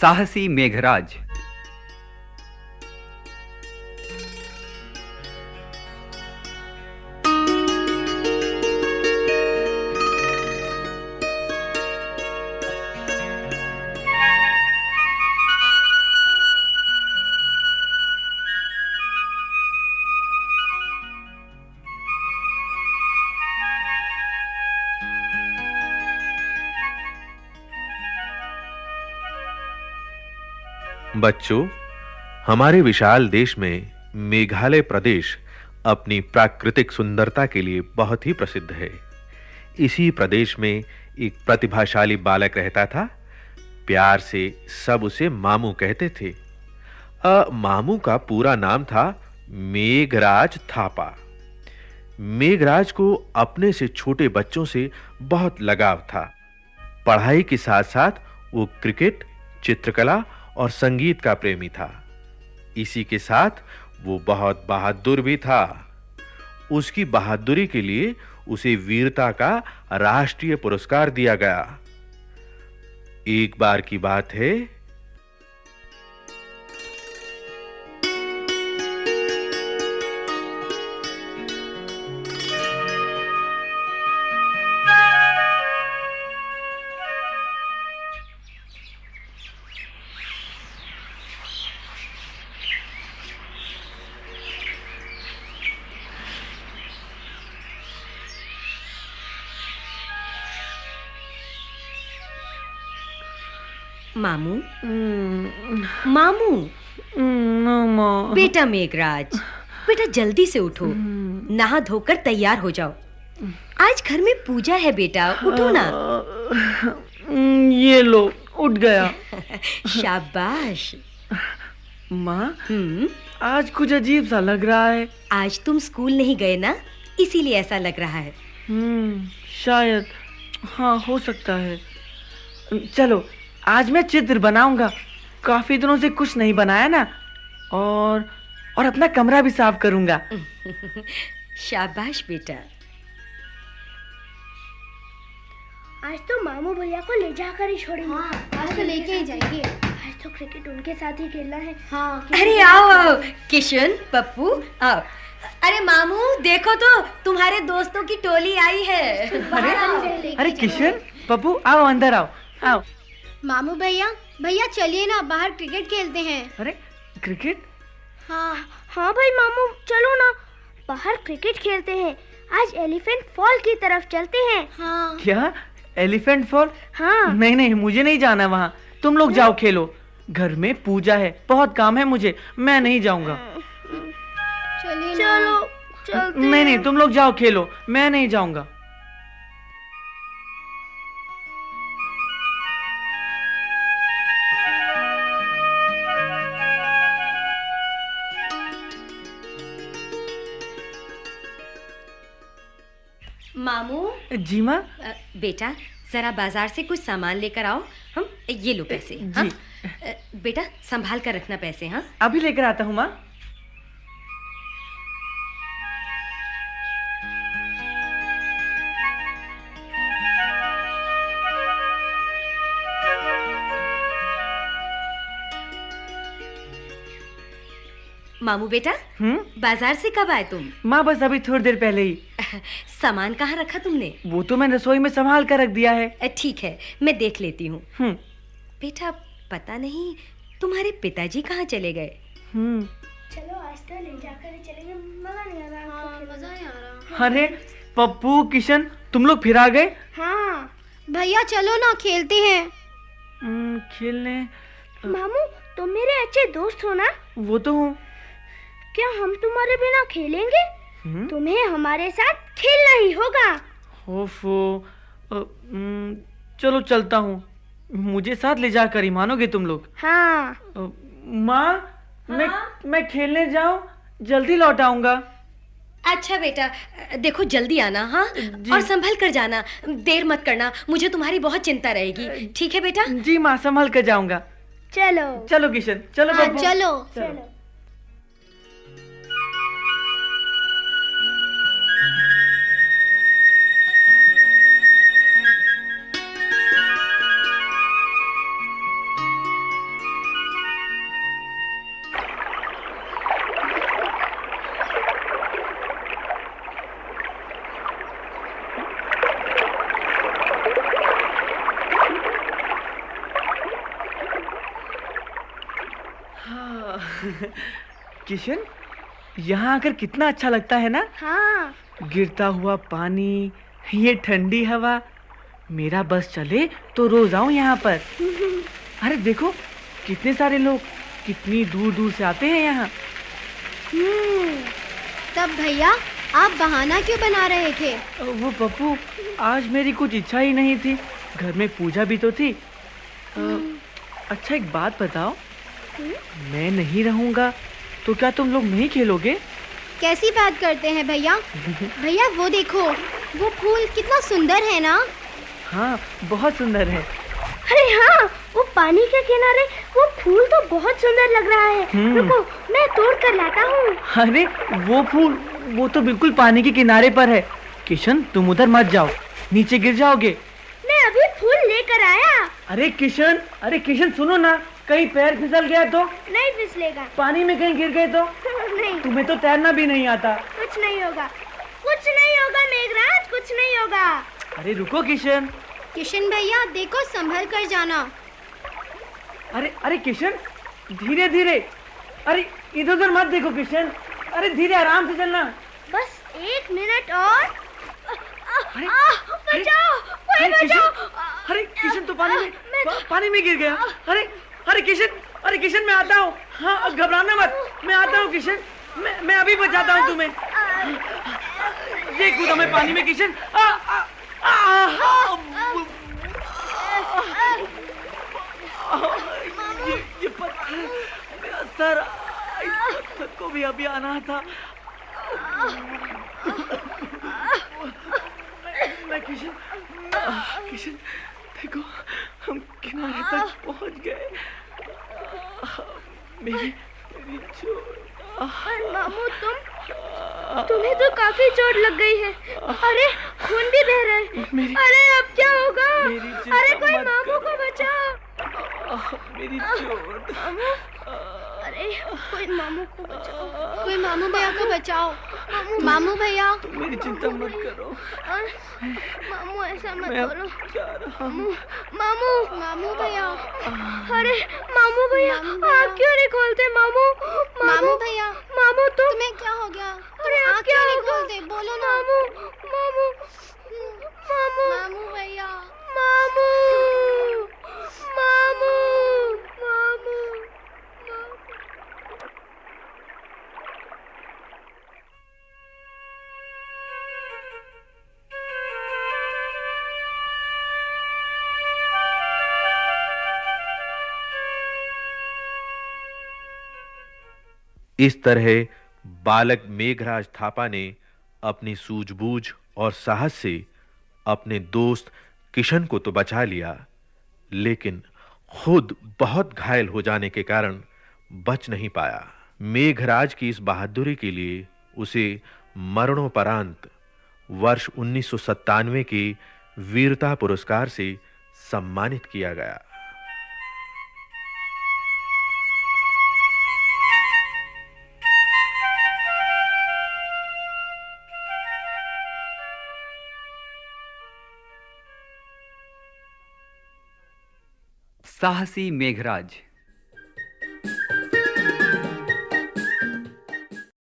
साहसी मेघराज। बच्चों, हमारे विशाल देश में मेघालय प्रदेश अपनी प्राकृतिक सुंदरता के लिए बहुत ही प्रसिद्ध है। इसी प्रदेश में एक प्रतिभाशाली बालक रहता था। प्यार से सब उसे मामू कहते थे। अ, मामू का पूरा नाम था मेघराज थापा। मेघराज को अपने से छोटे बच्चों से बहुत लगाव था। पढ़ाई के साथ-साथ वो क्रिकेट, चित्रकला और संगीत का प्रेमी था। इसी के साथ वो बहुत बहादुर भी था। उसकी बहादुरी के लिए उसे वीरता का राष्ट्रीय पुरस्कार दिया गया। एक बार की बात है मामू मामू मामा बेटा मेघराज बेटा जल्दी से उठो नहा धोकर तैयार हो जाओ आज घर में पूजा है बेटा उठो ना ये लो उठ गया शाबाश माँ आज कुछ अजीब सा लग रहा है आज तुम स्कूल नहीं गए ना इसीलिए ऐसा लग रहा है हम्म शायद हाँ हो सकता है चलो आज मैं चित्र बनाऊँगा। काफ़ी दिनों से कुछ नहीं बनाया ना। और और अपना कमरा भी साफ़ करूँगा। शाबाश बेटा। आज तो मामू भैया को ले जाकर ही छोड़ेंगे। हाँ, आज तो लेके ही जाएँगे। आज तो क्रिकेट उनके साथ ही खेलना है। हाँ अरे आओ आओ किशन पप्पू आओ। अरे मामू देखो तो तुम्हारे दोस्तों की टोली आई है। अरे अरे किशन पप्पू आओ अंदर आओ। आओ। मामू भैया भैया चलिए ना बाहर क्रिकेट खेलते हैं। अरे क्रिकेट? हाँ। हाँ भाई मामू चलो ना। बाहर क्रिकेट खेलते हैं। आज एलिफेंट फॉल की तरफ़ चलते हैं। हाँ। क्या? Elephant fall? हाँ। नहीं नहीं मुझे नहीं जाना वहाँ। तुम लोग जाओ खेलो। घर में पूजा है। बहुत काम है मुझे। मैं नहीं जाऊँगा। चलो चलते नहीं नहीं तुम लोग जाओ खेलो। मैं नहीं जाऊँगा। मामू? जी माँ। बेटा जरा बाज़ार से कुछ सामान लेकर आओ। हम ये लो पैसे हाँ? जी। अ, बेटा संभाल कर रखना पैसे हाँ? अभी लेकर आता हूँ माँ। मामू बेटा हम्म? बाज़ार से कब आए तुम? माँ बस अभी थोड़ी देर पहले ही। सामान कहाँ रखा तुमने? वो तो मैं रसोई में संभाल कर रख दिया है। ठीक है मैं देख लेती हूँ। हम्म। बेटा पता नहीं तुम्हारे पिताजी कहाँ चले गए? हम्म। चलो आज तो ले जाकर चलेंगे। मज़ा नहीं आ रहा हाँ मज़ा नहीं आ रहा। अरे पप्पू किशन तुम लोग फिर आ गए? हाँ। भैया चलो ना खेलते हैं। हम्म, खेलने। मामू तुम मेरे अच्छे दोस्त हो ना? वो तो हूँ। क्या हम तुम्हारे बिना खेलेंगे? तुम्हें हमारे साथ खेलना ही होगा। ओफो चलो चलता हूँ। मुझे साथ ले जाकर ही मानोगे तुम लोग? हाँ। माँ मैं मैं खेलने जाऊँ? जल्दी लौट आऊँगा। अच्छा बेटा देखो जल्दी आना हाँ? और संभल कर जाना देर मत करना मुझे तुम्हारी बहुत चिंता रहेगी। ठीक है बेटा? जी माँ संभल कर जाऊँगा। चलो। चलो किशन चलो हाँ पप्पू। चलो। चलो। किशन यहाँ आकर कितना अच्छा लगता है ना? हाँ। गिरता हुआ पानी ये ठंडी हवा मेरा बस चले तो रोज आऊँ यहाँ पर। अरे देखो कितने सारे लोग कितनी दूर दूर से आते हैं यहाँ। हम्म, तब भैया आप बहाना क्यों बना रहे थे? वो पप्पू आज मेरी कुछ इच्छा ही नहीं थी। घर में पूजा भी तो थी। अ, अच्छा एक बात बताओ मैं नहीं रहूँगा तो क्या तुम लोग नहीं खेलोगे? कैसी बात करते हैं भैया? भैया वो देखो वो फूल कितना सुंदर है ना? हाँ बहुत सुंदर है। अरे हाँ वो पानी के किनारे वो फूल तो बहुत सुंदर लग रहा है। हम्म। रुको मैं तोड़ कर लाता हूँ। अरे वो फूल वो तो बिल्कुल पानी के किनारे पर है। किशन तुम उधर मत जाओ नीचे गिर जाओगे। मैं अभी फूल लेकर आया। अरे किशन अरे किशन सुनो ना। कहीं पैर फिसल गया तो? नहीं फिसलेगा। पानी में कहीं गिर गए तो? नहीं। तुम्हें तो तैरना भी नहीं आता। कुछ नहीं होगा। कुछ नहीं होगा मेघराज कुछ नहीं होगा। अरे रुको किशन। किशन भैया देखो संभल कर जाना। अरे अरे किशन धीरे धीरे। अरे इधर उधर मत देखो किशन। अरे धीरे आराम से चलना। बस एक मिनट और। अरे बचाओ अरे बचाओ। अरे किशन तो पानी में पानी में गिर गया। अरे अरे किशन अरे किशन, मैं आता हूँ। हाँ घबराना मत। मैं आता हूँ, किशन। मैं मैं अभी बचाता हूँ तुम्हें। ये कूदा मैं पानी में, किशन। ये ये पत्थर, मेरा सर पत्थर को भी अभी आना था। मैं- मैं किशन किशन देखो हम किनारे तक पहुँच गए। मेरी मेरी चोट। मामू तुम तुम्हें तो काफ़ी चोट लग गई है। अरे खून भी बह रहा है। अरे अब क्या होगा? अरे कोई मामू को। बचाओ। मेरी चोट। मामू अरे कोई मामू को बचाओ। कोई मामू भैया को बचाओ। मामू भैया। तुम मेरी चिंता मत करो। मामू ऐसा मत करो। हूँ। मामू मामू भैया। अरे मामू भैया आप क्यों नहीं खोलते मामू? मामू भैया। मामू तो तुम्हें क्या हो गया? अरे आप क्या नहीं? खोलते? बोलो ना। मामू मामू मामू मामू। भैया। मामू इस तरह बालक मेघराज थापा ने अपनी सूझबूझ और साहस से अपने दोस्त किशन को तो बचा लिया, लेकिन खुद बहुत घायल हो जाने के कारण बच नहीं पाया। मेघराज की इस बहादुरी के लिए उसे मरणोपरांत वर्ष 1997 के वीरता पुरस्कार से सम्मानित किया गया। साहसी मेघराज।